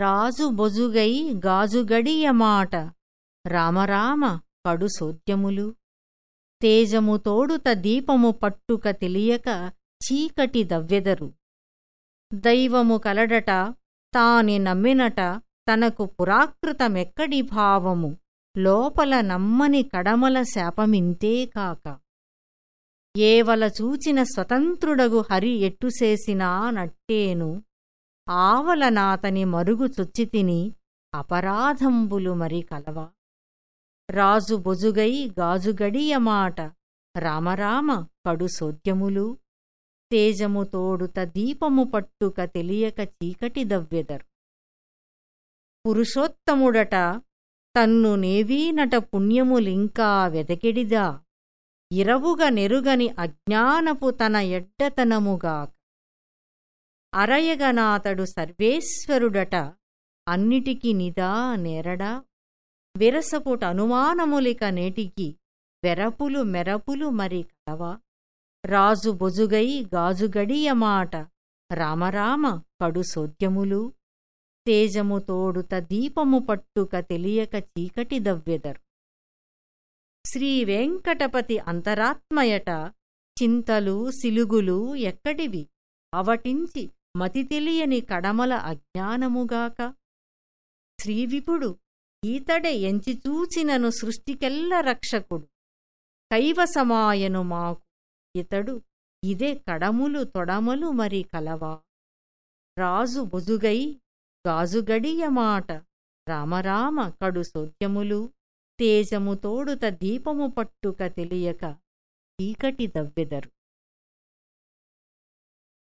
రాజు బొజుగై గాజుగడియమాట రామరామ కడు సోద్యములు తేజము తోడుత దీపము పట్టుక తెలియక చీకటి దవ్వెదరు. దైవము కలడట తాని నమ్మినట తనకు పురాకృతమెక్కడి భావము? లోపల నమ్మని కడమల శాపమింతే కాక. ఏవల చూచిన స్వతంత్రుడగు హరి ఎట్టుసేసినా నట్టేను. ఆవల నాతని మరుగు చొచ్చితిని అపరాధంబులు మరి కలవా? రాజు బొజుగై గాజుగడియమాట రామరామ కడు సోద్యములు తేజము తోడుత దీపము పట్టుక తెలియక చీకటి దవ్వెదరు. పురుషోత్తముడట తన్ను నేవీనట పుణ్యములింకా వెదకెడిదా? ఇరవుగ నెరుగని అజ్ఞానపు తన ఎడ్డతనముగాక అరయగనాతడు సర్వేశ్వరుడట అన్నిటికి నిదా నేరడా? విరసపుట అనుమానములిక నేటికి వెరపులు మెరపులు మరి కలవా? రాజు బొజుగై గాజుగడియమాట రామరామ కడు సోద్యములు? తేజము తోడుత దీపము పట్టుక తెలియక చీకటి దవ్వెదరు. శ్రీవేంకటపతి అంతరాత్మయట చింతలు సిలుగులు ఎక్కడివి? అవటించి మతి తెలియని కడమల అజ్ఞానముగాక శ్రీవిపుడు ఈతడే ఎంచిచూచినను సృష్టికెల్ల రక్షకుడు. కైవసమాయను మాకు ఇతడు. ఇదే కడములు తొడమలు మరి కలవా. రాజు బొజుగై గాజుగడియమాట రామరామ కడు సోద్యములు తేజము తోడుత దీపము పట్టుక తెలియక. చీకటి దవ్వెదరు.